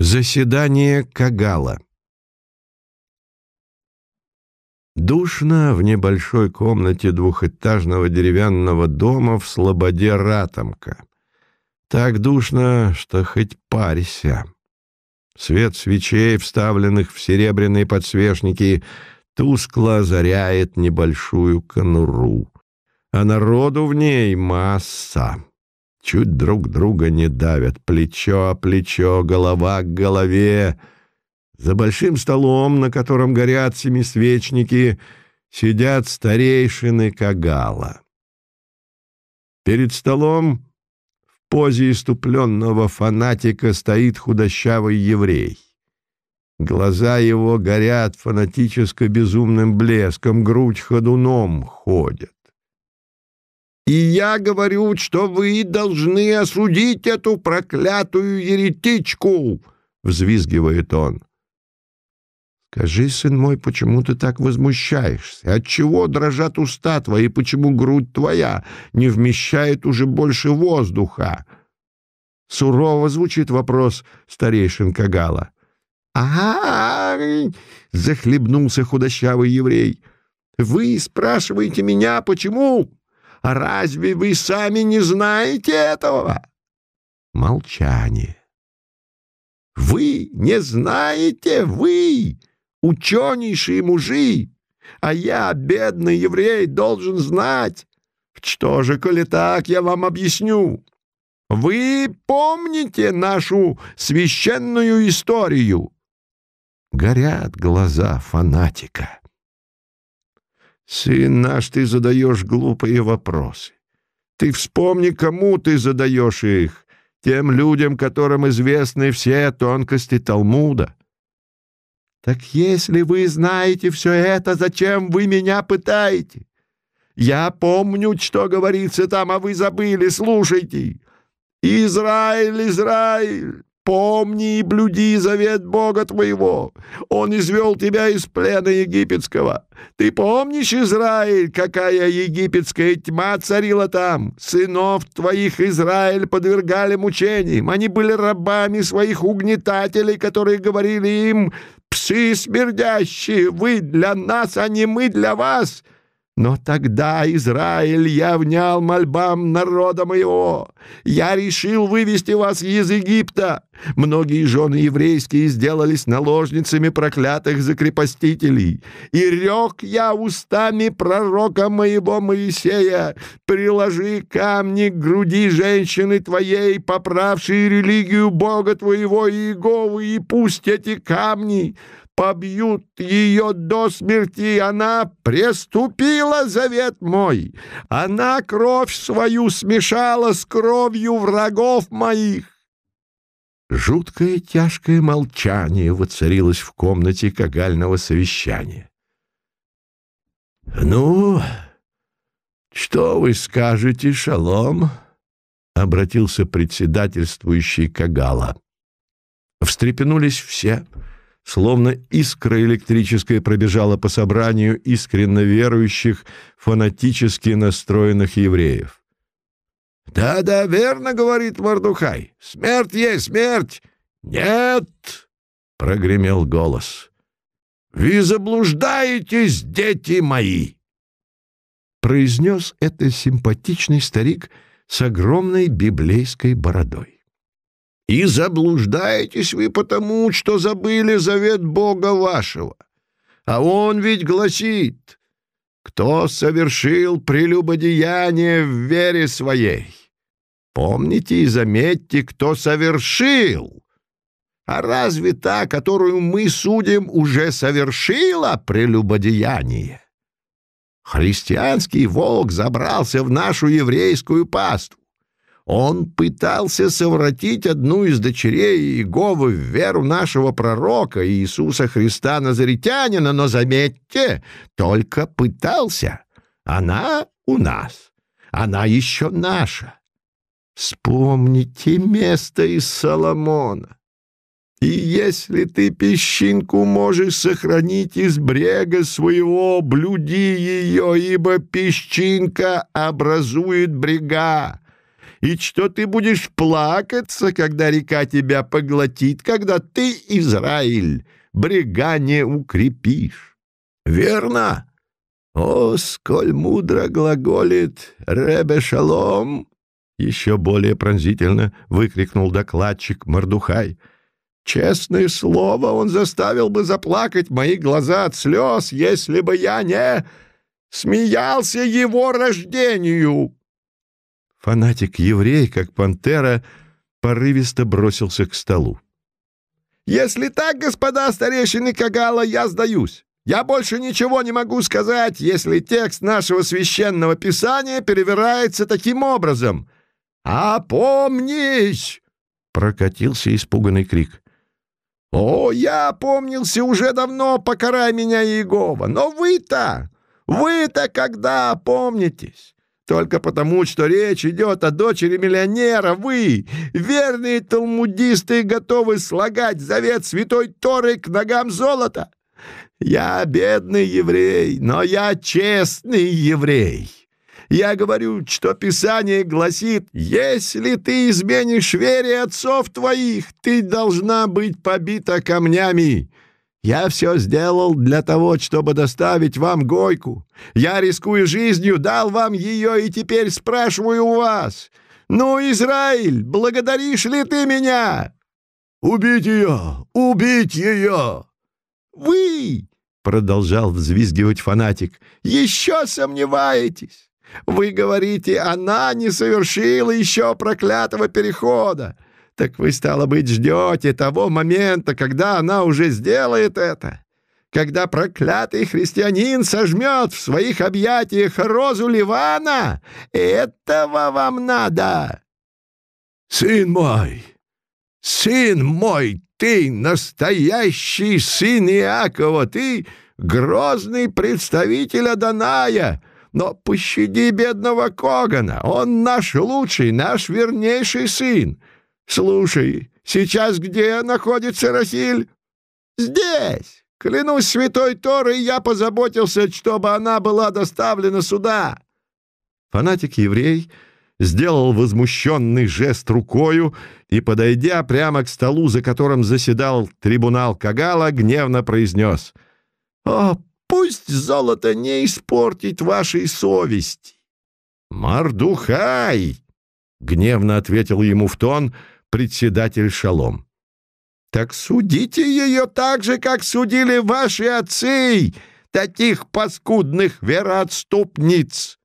Заседание Кагала Душно в небольшой комнате двухэтажного деревянного дома в слободе Ратомка. Так душно, что хоть парься. Свет свечей, вставленных в серебряные подсвечники, тускло озаряет небольшую конуру. А народу в ней масса. Чуть друг друга не давят, плечо о плечо, голова к голове — за большим столом, на котором горят семисвечники, сидят старейшины Кагала. Перед столом в позе иступленного фанатика стоит худощавый еврей. Глаза его горят фанатическо-безумным блеском, грудь ходуном ходит. «И я говорю, что вы должны осудить эту проклятую еретичку!» — взвизгивает он. Скажи, сын мой, почему ты так возмущаешься? Отчего дрожат уста твои, почему грудь твоя не вмещает уже больше воздуха? Сурово звучит вопрос старейшин Кагала. «Ага!» — захлебнулся худощавый еврей. «Вы спрашиваете меня, почему? Разве вы сами не знаете этого?» Молчание. «Вы не знаете, вы!» ученейшие мужи, а я, бедный еврей, должен знать. Что же, коли так, я вам объясню. Вы помните нашу священную историю? Горят глаза фанатика. Сын наш, ты задаешь глупые вопросы. Ты вспомни, кому ты задаешь их, тем людям, которым известны все тонкости Талмуда. Так если вы знаете все это, зачем вы меня пытаете? Я помню, что говорится там, а вы забыли, слушайте. Израиль, Израиль, помни и блюди завет Бога твоего. Он извел тебя из плена египетского. Ты помнишь, Израиль, какая египетская тьма царила там? Сынов твоих Израиль подвергали мучениям. Они были рабами своих угнетателей, которые говорили им псы смердящие, вы для нас, а не мы для вас. Но тогда, Израиль, я внял мольбам народа моего. Я решил вывести вас из Египта. Многие жены еврейские сделались наложницами проклятых закрепостителей. И рек я устами пророка моего Моисея, приложи камни к груди женщины твоей, поправшей религию Бога твоего Иеговы, и пусть эти камни побьют ее до смерти. Она преступила завет мой. Она кровь свою смешала с кровью врагов моих. Жуткое тяжкое молчание воцарилось в комнате кагального совещания. «Ну, что вы скажете, Шалом?» — обратился председательствующий Кагала. Встрепенулись все — Словно искра электрическая пробежала по собранию искренно верующих, фанатически настроенных евреев. «Да-да, верно, — говорит Мордухай, — смерть есть смерть!» «Нет!» — прогремел голос. «Вы заблуждаетесь, дети мои!» Произнес это симпатичный старик с огромной библейской бородой. И заблуждаетесь вы потому, что забыли завет Бога вашего. А он ведь гласит, кто совершил прелюбодеяние в вере своей. Помните и заметьте, кто совершил. А разве та, которую мы судим, уже совершила прелюбодеяние? Христианский волк забрался в нашу еврейскую паству. Он пытался совратить одну из дочерей Иеговы в веру нашего пророка Иисуса Христа Назаретянина, но, заметьте, только пытался. Она у нас, она еще наша. Вспомните место из Соломона. И если ты песчинку можешь сохранить из брега своего, блюди ее, ибо песчинка образует брега и что ты будешь плакаться, когда река тебя поглотит, когда ты, Израиль, брега не укрепишь. Верно? О, сколь мудро глаголит Ребе Шалом! Еще более пронзительно выкрикнул докладчик Мордухай. Честное слово, он заставил бы заплакать мои глаза от слез, если бы я не смеялся его рождению. Фанатик-еврей, как пантера, порывисто бросился к столу. «Если так, господа старейшины Кагала, я сдаюсь. Я больше ничего не могу сказать, если текст нашего священного писания перевирается таким образом. «Опомнись!» — прокатился испуганный крик. «О, я опомнился уже давно, покарай меня, Иегова! Но вы-то, вы-то когда опомнитесь? Только потому, что речь идет о дочери миллионера, вы, верные талмудисты, готовы слагать завет святой Торы к ногам золота? Я бедный еврей, но я честный еврей. Я говорю, что Писание гласит, если ты изменишь вере отцов твоих, ты должна быть побита камнями. Я все сделал для того, чтобы доставить вам гойку. Я, рискуя жизнью, дал вам ее и теперь спрашиваю у вас. Ну, Израиль, благодаришь ли ты меня? Убить ее! Убить ее! Вы, продолжал взвизгивать фанатик, еще сомневаетесь? Вы говорите, она не совершила еще проклятого перехода. Так вы, стало быть, ждете того момента, когда она уже сделает это. Когда проклятый христианин сожмет в своих объятиях розу Ливана. Этого вам надо. Сын мой, сын мой, ты настоящий сын Иакова, ты грозный представитель Аданая — но пощади бедного Когана, он наш лучший, наш вернейший сын. Слушай, сейчас где находится Рахиль? Здесь. Клянусь святой Торой, я позаботился, чтобы она была доставлена сюда. Фанатик-еврей сделал возмущенный жест рукою и, подойдя прямо к столу, за которым заседал трибунал Кагала, гневно произнес «О, Пусть золото не испортит вашей совести. Мардухай! гневно ответил ему в тон председатель Шалом. Так судите ее так же, как судили ваши отцы, таких паскудных вероотступниц.